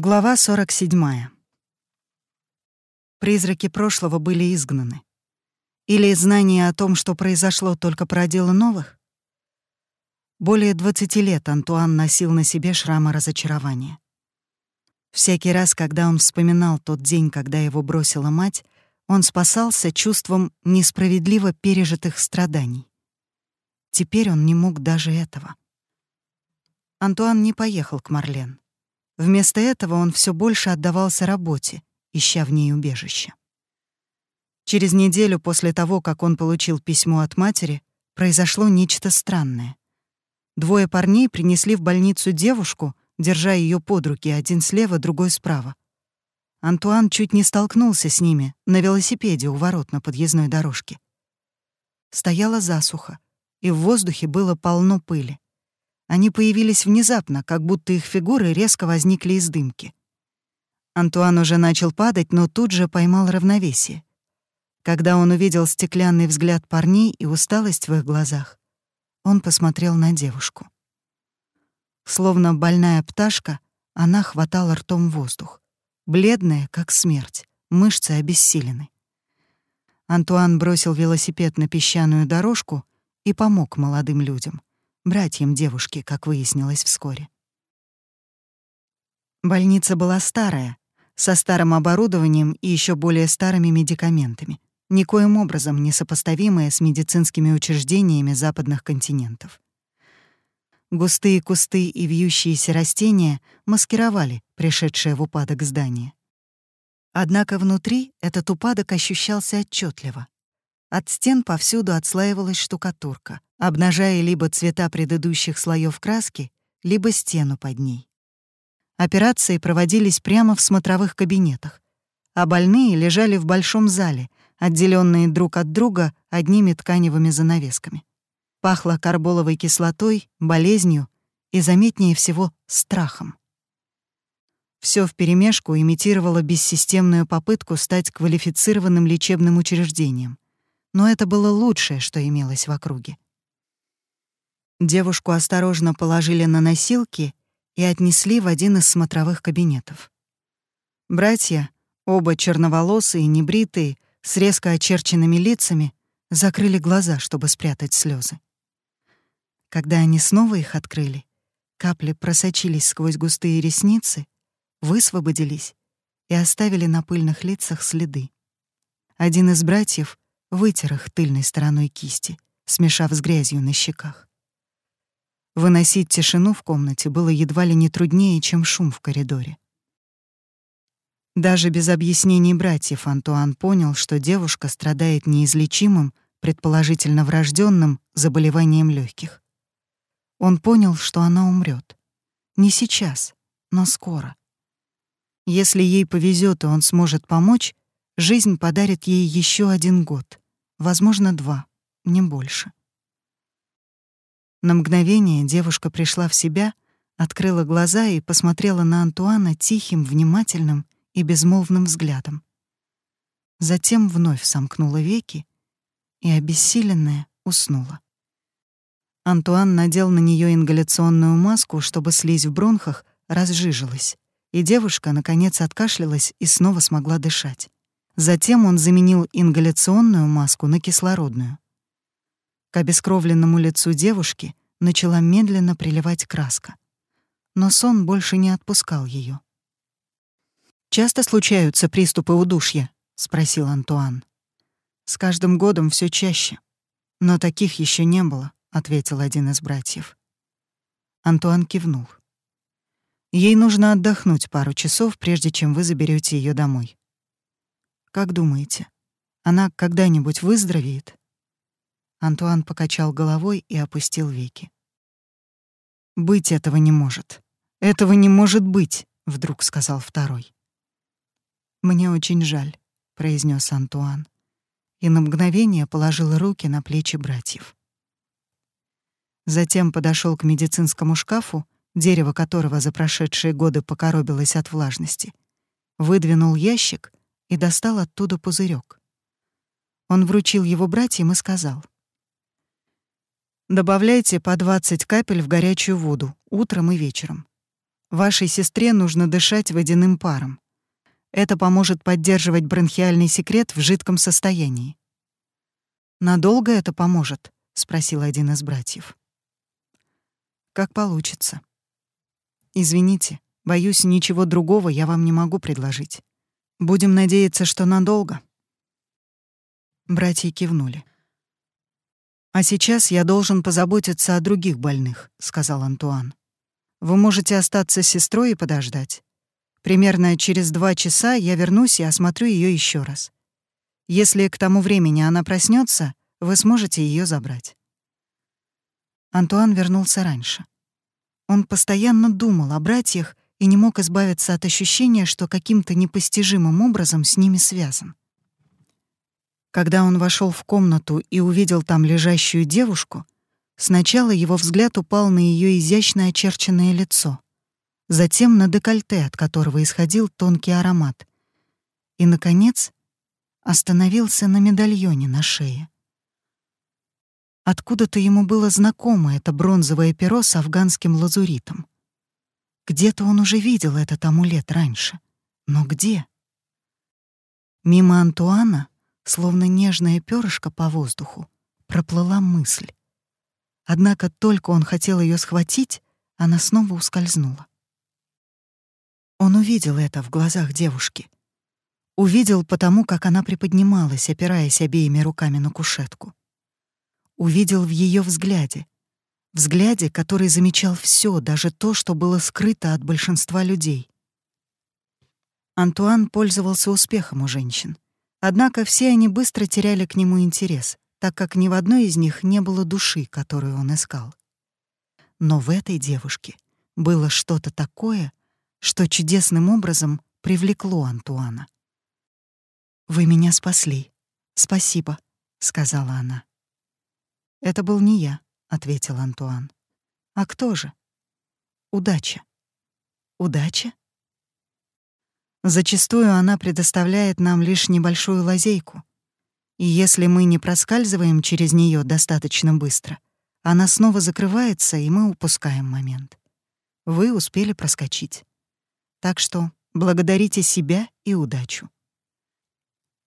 Глава 47. Призраки прошлого были изгнаны. Или знание о том, что произошло, только породило новых? Более 20 лет Антуан носил на себе шрамы разочарования. Всякий раз, когда он вспоминал тот день, когда его бросила мать, он спасался чувством несправедливо пережитых страданий. Теперь он не мог даже этого. Антуан не поехал к Марлен. Вместо этого он все больше отдавался работе, ища в ней убежище. Через неделю после того, как он получил письмо от матери, произошло нечто странное. Двое парней принесли в больницу девушку, держа ее под руки, один слева, другой справа. Антуан чуть не столкнулся с ними на велосипеде у ворот на подъездной дорожке. Стояла засуха, и в воздухе было полно пыли. Они появились внезапно, как будто их фигуры резко возникли из дымки. Антуан уже начал падать, но тут же поймал равновесие. Когда он увидел стеклянный взгляд парней и усталость в их глазах, он посмотрел на девушку. Словно больная пташка, она хватала ртом воздух. Бледная, как смерть, мышцы обессилены. Антуан бросил велосипед на песчаную дорожку и помог молодым людям братьям девушки, как выяснилось вскоре. Больница была старая, со старым оборудованием и еще более старыми медикаментами, никоим образом не сопоставимая с медицинскими учреждениями западных континентов. Густые кусты и вьющиеся растения маскировали пришедшее в упадок здание. Однако внутри этот упадок ощущался отчетливо. От стен повсюду отслаивалась штукатурка, обнажая либо цвета предыдущих слоев краски, либо стену под ней. Операции проводились прямо в смотровых кабинетах, а больные лежали в большом зале, отделенные друг от друга одними тканевыми занавесками. Пахло карболовой кислотой, болезнью и, заметнее всего, страхом. Все вперемешку имитировало бессистемную попытку стать квалифицированным лечебным учреждением — но это было лучшее, что имелось в округе. Девушку осторожно положили на носилки и отнесли в один из смотровых кабинетов. Братья, оба черноволосые, небритые, с резко очерченными лицами, закрыли глаза, чтобы спрятать слезы. Когда они снова их открыли, капли просочились сквозь густые ресницы, высвободились и оставили на пыльных лицах следы. Один из братьев вытер их тыльной стороной кисти, смешав с грязью на щеках. Выносить тишину в комнате было едва ли не труднее, чем шум в коридоре. Даже без объяснений братьев Антуан понял, что девушка страдает неизлечимым, предположительно врожденным заболеванием легких. Он понял, что она умрет. Не сейчас, но скоро. Если ей повезет, и он сможет помочь, Жизнь подарит ей еще один год, возможно, два, не больше. На мгновение девушка пришла в себя, открыла глаза и посмотрела на Антуана тихим, внимательным и безмолвным взглядом. Затем вновь сомкнула веки и, обессиленная, уснула. Антуан надел на нее ингаляционную маску, чтобы слизь в бронхах разжижилась, и девушка, наконец, откашлялась и снова смогла дышать. Затем он заменил ингаляционную маску на кислородную. К обескровленному лицу девушки начала медленно приливать краска. Но сон больше не отпускал ее. «Часто случаются приступы удушья?» — спросил Антуан. «С каждым годом все чаще. Но таких еще не было», — ответил один из братьев. Антуан кивнул. «Ей нужно отдохнуть пару часов, прежде чем вы заберете ее домой. Как думаете, она когда-нибудь выздоровеет?» Антуан покачал головой и опустил веки. «Быть этого не может. Этого не может быть», — вдруг сказал второй. «Мне очень жаль», — произнес Антуан, и на мгновение положил руки на плечи братьев. Затем подошел к медицинскому шкафу, дерево которого за прошедшие годы покоробилось от влажности, выдвинул ящик и достал оттуда пузырек. Он вручил его братьям и сказал. «Добавляйте по 20 капель в горячую воду утром и вечером. Вашей сестре нужно дышать водяным паром. Это поможет поддерживать бронхиальный секрет в жидком состоянии. «Надолго это поможет?» — спросил один из братьев. «Как получится. Извините, боюсь, ничего другого я вам не могу предложить. Будем надеяться, что надолго». Братья кивнули. «А сейчас я должен позаботиться о других больных», — сказал Антуан. «Вы можете остаться с сестрой и подождать. Примерно через два часа я вернусь и осмотрю ее еще раз. Если к тому времени она проснется, вы сможете ее забрать». Антуан вернулся раньше. Он постоянно думал о братьях и не мог избавиться от ощущения, что каким-то непостижимым образом с ними связан. Когда он вошел в комнату и увидел там лежащую девушку, сначала его взгляд упал на ее изящно очерченное лицо, затем на декольте, от которого исходил тонкий аромат, и, наконец, остановился на медальоне на шее. Откуда-то ему было знакомо это бронзовое перо с афганским лазуритом. Где-то он уже видел этот амулет раньше. Но где? Мимо Антуана словно нежное перышко по воздуху, проплыла мысль. Однако только он хотел ее схватить, она снова ускользнула. Он увидел это в глазах девушки. Увидел потому, как она приподнималась, опираясь обеими руками на кушетку. Увидел в ее взгляде, взгляде, который замечал все, даже то, что было скрыто от большинства людей. Антуан пользовался успехом у женщин. Однако все они быстро теряли к нему интерес, так как ни в одной из них не было души, которую он искал. Но в этой девушке было что-то такое, что чудесным образом привлекло Антуана. «Вы меня спасли. Спасибо», — сказала она. «Это был не я», — ответил Антуан. «А кто же?» «Удача». «Удача?» Зачастую она предоставляет нам лишь небольшую лазейку. И если мы не проскальзываем через нее достаточно быстро, она снова закрывается, и мы упускаем момент. Вы успели проскочить. Так что благодарите себя и удачу.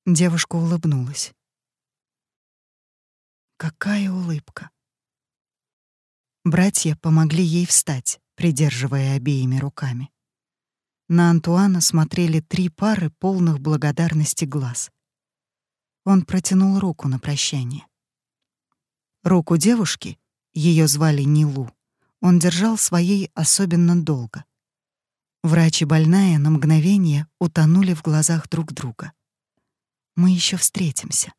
Девушка улыбнулась. Какая улыбка. Братья помогли ей встать, придерживая обеими руками. На Антуана смотрели три пары полных благодарности глаз. Он протянул руку на прощание. Руку девушки, ее звали Нилу, он держал своей особенно долго. Врач и больная на мгновение утонули в глазах друг друга. «Мы еще встретимся»,